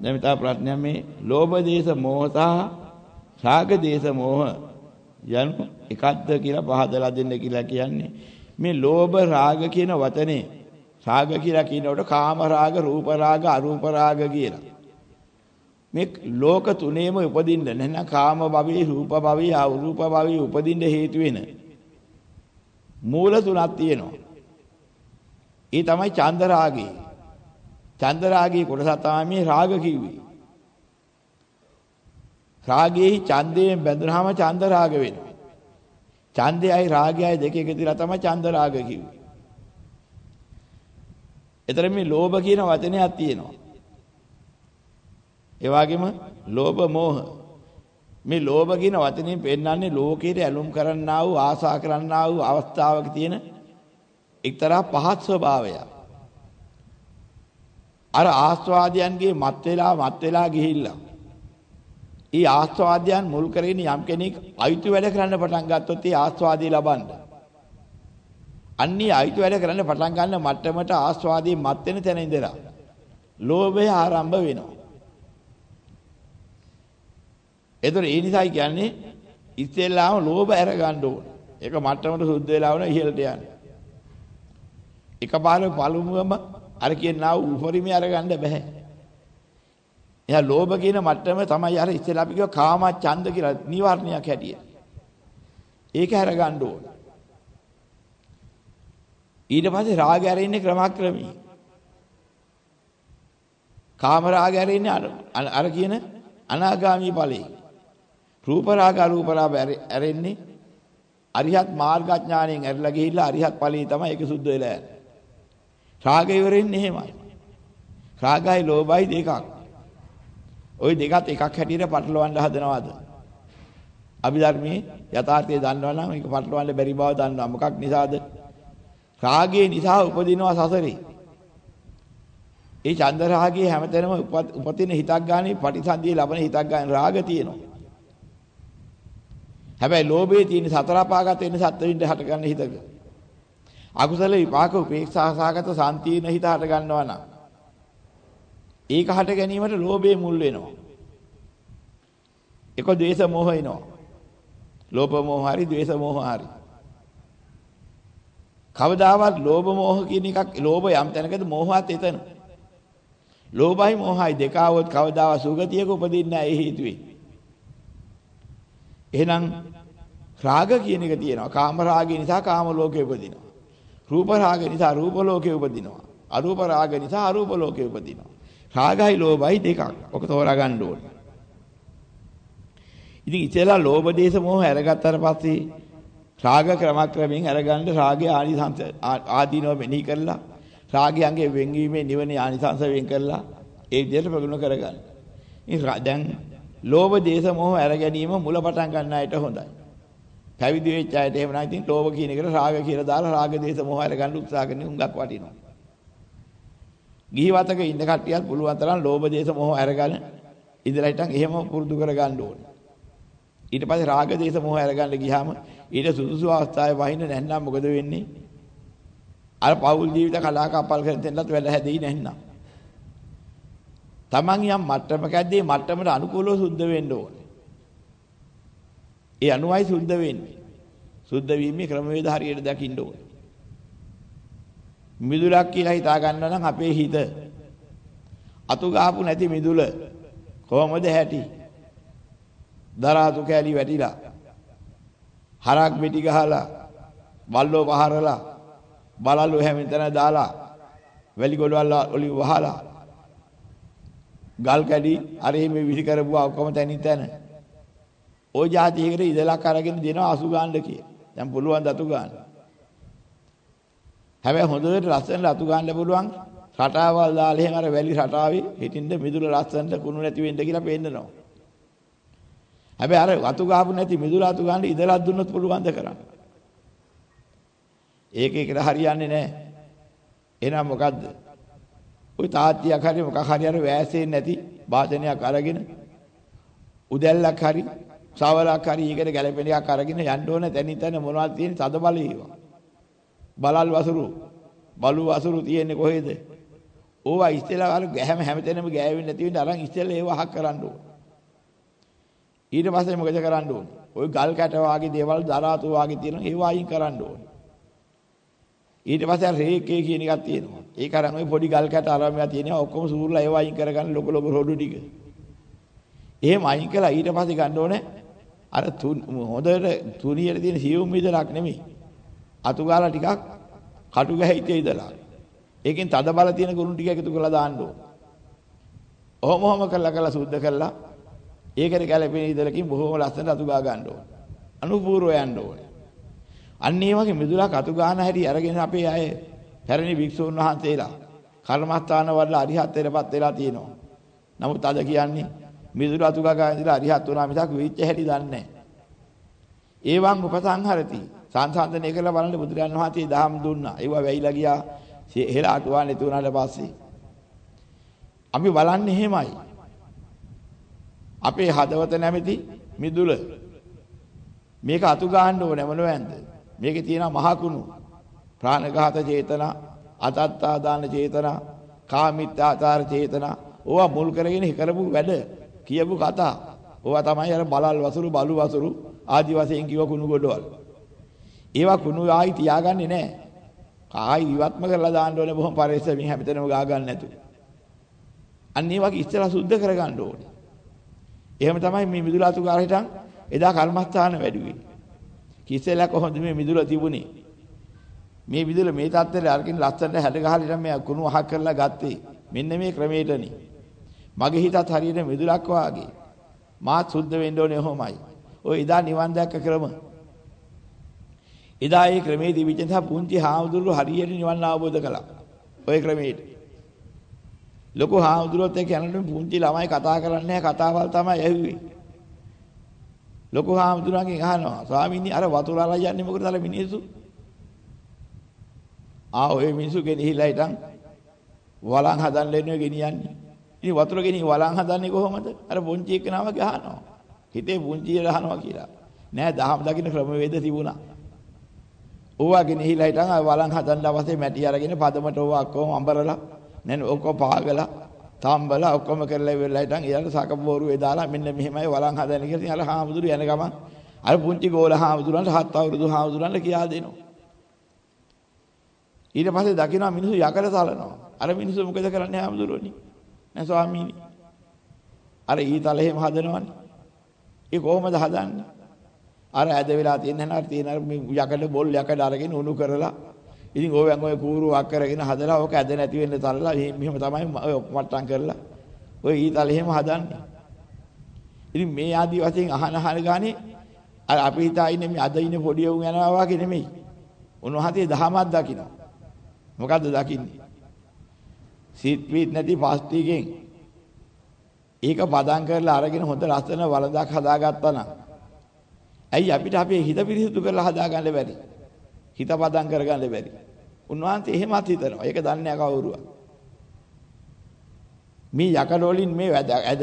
දැන් මෙතන ප්‍රශ්නයක් මේ ලෝභ දේශ මොහ සහ රාග දේශ මොහ යනු එකක්ද කියලා පහදලා දෙන්න කියලා කියන්නේ. මේ ලෝභ රාග කියන වචනේ රාග කියලා කියනකොට කාම රාග රූප රාග අරූප රාග කියලා. මේ ලෝක තුනේම උපදින්න නැත්නම් කාම භවී රූප භවී අරූප භවී උපදින්න හේතු වෙන මූල තුනක් තියෙනවා. ඒ තමයි චන්ද රාගය. චන්ද රාගයේ කොටස තමයි මේ රාග කිව්වේ. රාගයේ ඡන්දයෙන් බැඳුනහම චන්ද රාග වෙනවා. ඡන්දයයි රාගයයි දෙක එක දිලා තමයි චන්ද රාග කිව්වේ. එතන මේ ලෝභ කියන වචනයක් තියෙනවා. ඒ වගේම ලෝභ මෝහ මේ ලෝභ කියන වචنين පෙන්වන්නේ ලෝකයට ඇලුම් කරන්නා වූ ආසා කරන්නා වූ අවස්ථාවක තියෙන එක්තරා පහත් ස්වභාවයක්. අර ආස්වාදයන්ගේ මත් වෙලා මත් වෙලා ගිහිල්ලා ඒ ආස්වාදයන් මුල් කරගෙන යම් කෙනෙක් අයිති වැඩ කරන්න පටන් ගත්තොත් ඒ ආස්වාදී ලබන්න. අන්නේ අයිති වැඩ කරන්න පටන් ගන්න මට්ටමට ආස්වාදී මත් වෙන තැන ඉඳලා ලෝභය ආරම්භ වෙනවා. ඒතර ඒ නිසායි කියන්නේ ඉස්සෙල්ලාම ලෝභ අර ගන්න ඕන. ඒක මට්ටමට සුද්ධ වෙලා වුණ ඉහළට යන්නේ. එකපාර පළමුවම අර කියනවා උපරිමේ අර ගන්න බෑ. එයා ලෝභ කියන මට්ටම තමයි අර ඉස්සෙල්ලා අපි කිව්වා කාම ඡන්ද කියලා නිවර්ණයක් හැටියට. ඒක අර ගන්න ඕන. ඊට පස්සේ රාගය ඇරෙන්නේ ක්‍රමක්‍රමී. කාම රාගය ඇරෙන්නේ අර කියන අනාගාමී ඵලයේ. රූප රාග අරූප රාග ඇරෙන්නේ අරිහත් මාර්ගඥාණයෙන් ඇරලා ගිහිල්ලා අරිහත් ඵලයේ තමයි ඒක සුද්ධ වෙලා යන්නේ. රාගය ඉවරෙන්නේ එහෙමයි. රාගයි ලෝභයි දෙකක්. ওই දෙකත් එකක් හැටියට පටලවන්න හදනවාද? අභිධර්මයේ යථාර්ථය දන්නවා නම් මේක පටලවන්න බැරි බව දන්නවා. මොකක් නිසාද? රාගයේ නිසා උපදිනවා සසරේ. ඒ චන්ද රාගයේ හැමතැනම උපදින හිතක් ගානේ පටිසන්ධියේ ලබන හිතක් ගානේ රාග තියෙනවා. හැබැයි ලෝභයේ තියෙන සතර පාගත වෙන සත්ත්වින්ට හට ගන්න හිතක. අකුසල විපාක උපේක්ෂා සාගත සාන්තින හිත හට ගන්නවා නම් ඒක හට ගැනීමට ලෝභය මුල් වෙනවා. එක ද්වේෂ මොහ එනවා. ලෝභ මොහ හරි ද්වේෂ මොහ හරි. කවදාවත් ලෝභ මොහ කියන එකක් ලෝභ යම් තැනකද මොහවත් එතන. ලෝභයි මොහයි දෙක આવොත් කවදාවත් සුගතියක උපදින්නේ නැහැ ඒ හේතුවේ. එහෙනම් රාග කියන එක තියෙනවා. කාම රාගය නිසා කාම ලෝකේ උපදිනවා. රූප රාගය නිසා රූප ලෝකේ උපදිනවා. අරූප රාගය නිසා අරූප ලෝකේ උපදිනවා. රාගයි ලෝභයි දෙකක්. ඔක තෝරා ගන්න ඕනේ. ඉතින් ඉතලා ලෝභ දේශ මොහ අරගත්තාට පස්සේ රාග ක්‍රමක්‍රමයෙන් අරගන්න රාගයේ ආනිසංස ආදීනව මෙනෙහි කරලා රාගයන්ගේ වෙන්වීමේ නිවනේ ආනිසංස වෙන් කරලා ඒ විදිහට ප්‍රගුණ කරගන්න. ඉතින් දැන් ලෝභ දේශ මොහ අර ගැනීම මුල පටන් ගන්න අයට හොඳයි. පැවිදි වෙච්ච අයට එහෙම නැත්නම් ඉතින් ලෝභ කියන එකට රාග කියලා දාලා රාග දේශ මොහ අර ගන්න උත්සාහ කරන උඟක් වටිනවා. ගිහි වතක ඉන්න කට්ටියත් පුළුවන් තරම් ලෝභ දේශ මොහ අරගෙන ඉඳලා හිටන් එහෙම පුරුදු කරගන්න ඕනේ. ඊට පස්සේ රාග දේශ මොහ අරගන්න ගියාම ඊට සුදුසු අවස්ථාවේ වහින්න නැත්නම් මොකද වෙන්නේ? අර පෞල් ජීවිත කලාකප්පල් කරන තැනලත් වැඩ හැදෙයි නැත්නම්. Taman යම් මට්ටමකදී මට්ටමට අනුකූලව සුද්ධ වෙන්න ඕනේ. ඒ අනුවයි සුද්ධ වෙන්නේ. සුද්ධ වීමේ ක්‍රමවේද හරියට දකින්න ඕනේ. මිදුලක් කියලා හිතා ගන්නවා නම් අපේ හිත අතු ගහපු නැති මිදුල කොහොමද හැටි? දරාතු කෑලි වැටිලා හරක් මිටි ගහලා බල්ලෝ පහරලා බලල්ලු හැමින් තැන දාලා වැලි ගොඩවල් ඔලි වහලා ගල් කැඩි අරේ මේ විසි කරපුවා ඔක්කොම තැනින් තැන ওই જાතියකට ඉඳලා කරගෙන දෙනවා 80 ගානට කියලා. දැන් පුළුවන් දතු ගන්න. හැබැයි හොඳට ලස්සන රතු ගන්න පුළුවන් රටාවල් දාලා එහෙම අර වැලි රටාවේ හිටින්න මිදුල ලස්සනට කුණු නැති වෙන්න කියලා පෙන්නනවා. හැබැයි අර වතු ගාපු නැති මිදුල අතු ගන්න ඉඳලා දුන්නොත් පුළුවන් ද කරන්න. ඒකේ කියලා හරියන්නේ නැහැ. එහෙනම් මොකද්ද? ওই තාත්තියක් හරි මොකක් හරි අර වෑසෙන්නේ නැති වාදනයක් අරගෙන උදැල්ලක් හරි සවලක් හරි ඊකට ගැලපෙන එකක් අරගෙන යන්න ඕන තැනින් තැන මොනවද තියෙන්නේ තද බලේ ඒවා. බලල් වසුරු බලු වසුරු තියෙන්නේ කොහෙද? ඕවා ඉස්සෙල්ලා අර ගැහැම හැමතැනම ගෑවෙන්නේ නැති වෙන්න අරන් ඉස්සෙල්ලා ඒව අහක් කරන්න ඕන. ඊට පස්සේ මොකද කරන්න ඕන? ওই ගල් කැට වාගේ දේවල් දරාතු වාගේ තියෙන ඒවා අයින් කරන්න ඕන. ඊට පස්සේ රේකේ කියන එකක් තියෙනවා. ඒක අරන් ওই පොඩි ගල් කැට අරන් තියෙනවා ඔක්කොම සූර්ලා ඒවා අයින් කරගන්න ලොකු ලොකු රොඩු ටික. එහෙම අයින් කළා ඊට පස්සේ ගන්න ඕනේ අර හොඳට තුනියට තියෙන සියුම් විදලක් නෙමෙයි. අතු ගාලා ටිකක් කටු ගැහිච්ච ඉදලා. ඒකෙන් තද බල තියෙන ගුණ ටික එකතු කරලා දාන්න ඕන. ඔහොම ඔහොම කළා කළා සුද්ධ කළා. ඒකට ගැලපෙන ඉදලකින් බොහොම ලස්සනට අතු ගා ගන්න ඕන. අනුපූර්ව යන්න ඕන. අන්න ඒ වගේ මිදුලක් අතු ගන්න හැටි අරගෙන අපේ අය පැරණි භික්ෂුන් වහන්සේලා කර්මස්ථාන වල අරිහත්ත්වයටපත් වෙලා තියෙනවා. නමුත් අද කියන්නේ මිදුළු අතු ගගා ඉඳලා අරිහත් වුණා මිසක් වෙච්ච හැටි දන්නේ නැහැ. ඒවන් උපසංහරති. සංසන්දනය කරලා බලන්න බුදුරජාණන් වහන්සේ දහම් දුන්නා. ඒවා වැහිලා ගියා. හෙලා අටුවා නැති වුණාට පස්සේ. අපි බලන්නේ එහෙමයි. අපේ හදවත නැමැති මිදුල මේක අතු ගන්න ඕනේ මොනවැන්ද? මේකේ තියෙන මහ කුණු ප්‍රාණඝාත චේතනා, අතත්තා දාන චේතනා, කාමිත්‍යාචාර චේතනා ඕවා මුල් කරගෙන කරපු වැඩ කියපු කතා. ඕවා තමයි අර බලල් වසුරු බලු වසුරු ආදි වශයෙන් කිව්ව කුණු ගොඩවල්. ඒවා කුණු ආයි තියාගන්නේ නැහැ. ආයි ඉවත්ම කරලා දාන්න ඕනේ බොහොම පරිස්සමින් හැමතැනම ගා ගන්න නැතු. අන්න ඒ වගේ ඉස්සලා සුද්ධ කරගන්න ඕනේ. එහෙම තමයි මේ මිදුලාතු කාර හිටන් එදා කර්මස්ථාන වැඩිවේ. කිස්සෙලා කොහොමද මේ මිදුල තිබුණේ? මේ මිදුල මේ තත්ත්වයට අරකින් ලස්සනට හැඩ ගහලා ඉතින් මේ කුණු අහක් කරලා ගත්තේ. මෙන්න මේ ක්‍රමයටනේ. මගේ හිතත් හරියට මිදුලක් වාගේ. මාත් සුද්ධ වෙන්න ඕනේ ඔහොමයි. ඔය ඉදා නිවන් දැක්ක ක්‍රම. එදා ඒ ක්‍රමේ දිවිච්ච නිසා පුංචි හාමුදුරුවෝ හරියට නිවන් අවබෝධ කළා. ඔය ක්‍රමයට. ලොකු හාමුදුරුවෝත් එක්ක යනකොට පුංචි ළමයි කතා කරන්නේ කතාවල් තමයි ඇහුවේ. ලොකු හාමුදුරුවන්ගෙන් අහනවා ස්වාමීනි අර වතුර අරන් යන්නේ මොකටද අර මිනිස්සු? ආ ඔය මිනිස්සු ගෙනහිලා හිටන් වලන් හදන්න එන්නේ ගෙනියන්නේ. ඉතින් වතුර ගෙනි වලන් හදන්නේ කොහොමද? අර පුංචි එක්කනම ගහනවා. හිතේ පුංචිය ගහනවා කියලා. නෑ දහම් දකින්න ක්‍රමවේද තිබුණා. ඕවා ගෙනහිලා හිටන් වලන් හදන්න අවශ්‍ය මැටි අරගෙන පදමට ඕවා ඔක්කොම අඹරලා නේද ඔක්කොම පාගලා තම්බලා ඔක්කොම කරලා ඉවරලා හිටන් ඊළඟ සකබෝරුවේ දාලා මෙන්න මෙහෙමයි වලන් හදන්න කියලා ඉතින් අර හාමුදුරු යන ගමන් අර පුංචි ගෝල හාමුදුරන්ට හත් අවුරුදු හාමුදුරන්ට කියා දෙනවා. ඊට පස්සේ දකින්න මිනිස්සු යකඩ තලනවා. අර මිනිස්සු මොකද කරන්නේ හාමුදුරුවනි? නෑ ස්වාමීනි. අර ඊතල එහෙම හදනවනේ. ඒ කොහොමද හදන්නේ? අර ඇද වෙලා තියෙන හැන අර තියෙන අර යකඩ බොල් යකඩ අරගෙන උණු කරලා ඉතින් ඕවෙන් ඔය කූරුවක් කරගෙන හදලා ඕක ඇද නැති වෙන්න තලලා මෙහෙම තමයි ඔය මට්ටම් කරලා ඔය ඊතල එහෙම හදන්නේ. ඉතින් මේ ආදි වශයෙන් අහන අහන ගානේ අර අපි හිතා ඉන්නේ මේ අද ඉන්නේ පොඩි උන් යනවා වගේ නෙමෙයි. උන්වහන්සේ දහමක් දකින්න. මොකද්ද දකින්නේ? සීත් පීත් නැති පාස්ටිකෙන් ඒක පදම් කරලා අරගෙන හොඳ ලස්සන වලදක් හදාගත්තා නම් ඇයි අපිට අපේ හිත පිරිසිදු කරලා හදාගන්න බැරි? හිත පදම් කරගන්න බැරි. උන්වහන්සේ එහෙමත් හිතනවා. ඒක දන්නේ කවුරුවා. මේ යකඩ වලින් මේ ඇද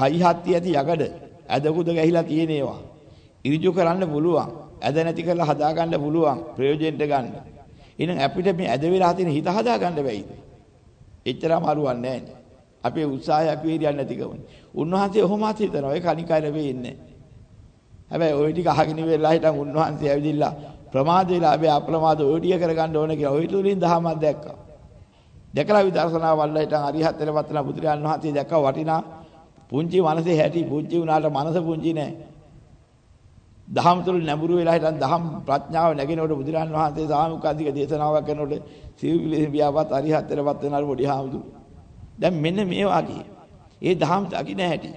හයි හත්ති ඇති යකඩ ඇදකුද ගැහිලා තියෙන ඒවා. ඉරිජු කරන්න පුළුවන්. ඇද නැති කරලා හදාගන්න පුළුවන්. ප්‍රයෝජනෙට ගන්න. එහෙනම් අපිට මේ ඇද වෙලා තියෙන හිත හදාගන්න බැයිද? එච්චරම අරුවක් නැහැ අපේ උත්සාහය අපි හරියන්නේ නැතිකමනේ. උන්වහන්සේ ඔහොමත් හිතනවා ඒක අනිකයි වෙන්නේ. හැබැයි ওই ටික අහගෙන ඉවරලා හිටන් උන්වහන්සේ ඇවිදිලා ප්‍රමාදේලා අපි අප්‍රමාද ඔය ටික කරගන්න ඕන කියලා ওই තුලින් දහමක් දැක්කා. දැකලා විදර්ශනා වල්ලා හිටන් අරිහත් වෙලපත්ලා බුදුරජාන් වහන්සේ දැක්කා වටිනා පුංචි මනසේ හැටි පුංචි වුණාට මනස පුංචි නෑ. දහම් තුල නැඹුරු වෙලා හිටන් දහම් ප්‍රඥාව නැගෙනකොට බුදුරජාන් වහන්සේ සාමුකාදික දේශනාවක් කරනකොට සිව්පිලි බියාවත් අරිහත් වෙලපත් වෙනාර පොඩි හාමුදුරු. දැන් මෙන්න මේ වාගේ. ඒ දහම් දකින්න හැටි.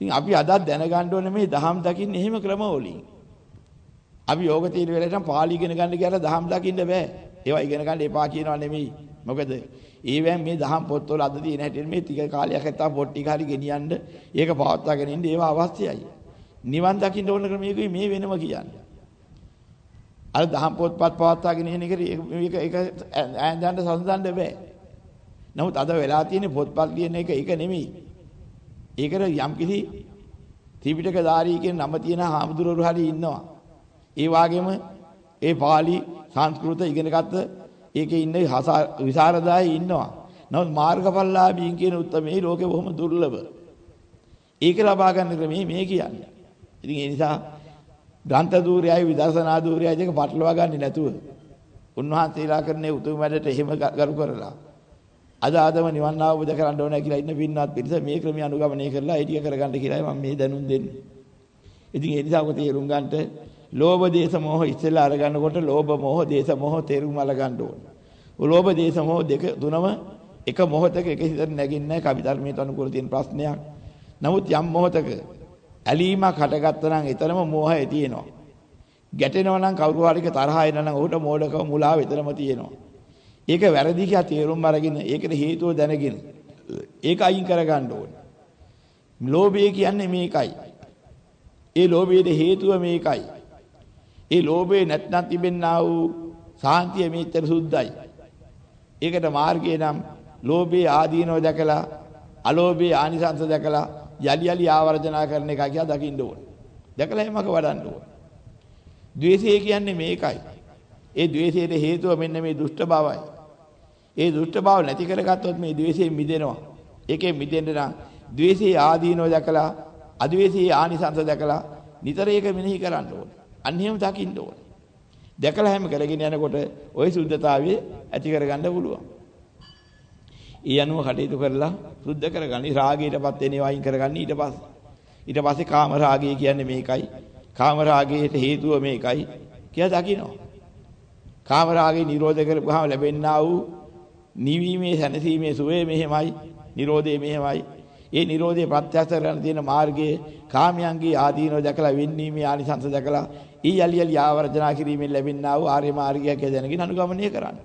ඉතින් අපි අදත් දැනගන්න ඕනේ මේ දහම් දකින්න එහෙම ක්‍රම වලින්. අපි යෝග තීර වෙලට පාලි ඉගෙන ගන්න කියලා දහම් දකින්න බෑ. ඒවා ඉගෙන ගන්න එපා කියනවා නෙමෙයි. මොකද ඒවෙන් මේ දහම් පොත්වල අද තියෙන හැටියට මේ ටික කාලයක් ඇත්තා පොත් ටික හරි ගෙනියන්න ඒක පවත්වාගෙන ඉන්න ඒවා අවශ්‍යයි. නිවන් දකින්න ඕන ක්‍රමයකයි මේ වෙනම කියන්නේ. අර දහම් පොත්පත් පවත්වාගෙන ඉන්න එක මේක ඒක ඈඳන්න සම්සඳන්න බෑ. නමුත් අද වෙලා තියෙන පොත්පත් ලියන එක ඒක නෙමෙයි. ඒකට යම්කිසි ත්‍රිපිටක ධාරී කියන නම තියෙන හාමුදුරුවෝ හරි ඉන්නවා. ඒ වගේම ඒ pāli සංස්කෘත ඉගෙනගත්ත ඒකේ ඉන්න විසරදායි ඉන්නවා. නමුත් මාර්ගඵලලාභීන් කියන උත්තරමේ ලෝකේ බොහොම දුර්ලභ. ඒක ලබා ගන්න ක්‍රමේ මේ කියන්නේ. ඉතින් ඒ නිසා ග්‍රන්ථ දූරයයි විදර්ශනා දූරයයි දෙක පටලවා ගන්නේ නැතුව උන්වහන්සේලා කරන්නේ උතුම් වැඩට එහෙම කරු කරලා අද ආදම නිවන් අවබෝධ කරගන්න ඕනේ කියලා ඉන්න පින්වත් පිරිස මේ ක්‍රමය අනුගමනය කරලා ඒ ටික කරගන්න කියලායි මම මේ දැනුම් දෙන්නේ. ඉතින් ඒ නිසා ඔක තේරුම් ගන්නට ලෝභ දේශ මොහ ඉස්සෙල්ලා අරගන්නකොට ලෝභ මොහ දේශ මොහ තේරුම් අරගන්න ඕනේ. ලෝභ දේශ මොහ දෙක තුනම එක මොහොතක එක හිතට නැගින්නේ කවි ධර්මයට අනුකූල තියෙන ප්‍රශ්නයක්. නමුත් යම් මොහොතක ඇලීමක් හටගත්තා නම් ඊතරම මෝහය තියෙනවා. ගැටෙනවා නම් කවුරු හරි තරහ එනවා නම් ඔහුට මෝඩකම මුලාව ඊතරම තියෙනවා. ඒක වැරදි කියලා තේරුම් අරගෙන ඒකට හේතුව දැනගෙන ඒක අයින් කරගන්න ඕනේ. ලෝභය කියන්නේ මේකයි. ඒ ලෝභයේ හේතුව මේකයි. ඒ ලෝභේ නැත්නම් තිබෙන්නා වූ සාන්තිය මේතර සුද්ධයි. ඒකට මාර්ගය නම් ලෝභයේ ආදීනව දැකලා අලෝභයේ ආනිසංස දැකලා යලි යලි ආවර්ජනා කරන එක කියලා දකින්න ඕනේ. දැකලා එමක වඩන්න ඕනේ. ද්වේෂය කියන්නේ මේකයි. ඒ ද්වේෂයට හේතුව මෙන්න මේ දුෂ්ට බවයි. ඒ දුෂ්ට බව නැති කරගත්තොත් මේ ද්වේෂයෙන් මිදෙනවා. ඒකෙන් මිදෙන්න නම් ද්වේෂයේ ආදීනව දැකලා අද්වේෂයේ ආනිසංස දැකලා නිතර ඒක මෙනෙහි කරන්න ඕනේ. අන්න එහෙම දකින්න ඕනේ. දැකලා හැම කරගෙන යනකොට ওই සුද්ධතාවය ඇති කරගන්න පුළුවන්. ඒ අනුව කටයුතු කරලා සුද්ධ කරගන්න. රාගයටපත් වෙන ඒවා අයින් කරගන්න ඊට පස්සේ. ඊට පස්සේ කාම රාගය කියන්නේ මේකයි. කාම රාගයට හේතුව මේකයි කියලා දකිනවා. කාම රාගේ නිරෝධ කරපුවාම ලැබෙන්නා වූ නිවීමේ සැනසීමේ සුවේ මෙහෙමයි. නිරෝධය මෙහෙමයි. ඒ නිරෝධය ප්‍රත්‍යක්ෂ කරගෙන තියෙන මාර්ගයේ කාමයන්ගේ ආදීනව දැකලා වෙන්නීමේ ආනිසංස දැකලා ඊ යලි යලි ආවර්ජනා කිරීමෙන් ලැබෙනා වූ ආර්ය මාර්ගයක් දැනගෙන අනුගමනය කරන්න.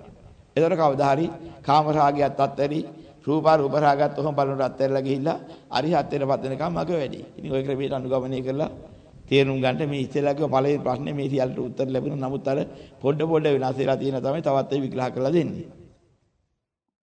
එතකොට කවදා හරි කාම රාගයත් අත්හැරි රූපා රූප රාගත් ඔහොම බලන අත්හැරලා ගිහිල්ලා අරිහත් වෙනපත් වෙනකම් මග වැඩි. ඉතින් ওই ක්‍රමයට අනුගමනය කරලා තේරුම් ගන්න මේ ඉස්සෙල්ලාගේ පළවෙනි ප්‍රශ්නේ මේ සියල්ලට උත්තර ලැබුණා. නමුත් අර පොඩ පොඩ වෙනස් වෙලා තියෙන තමයි තවත් ඒ විග්‍රහ කරලා දෙන්නේ.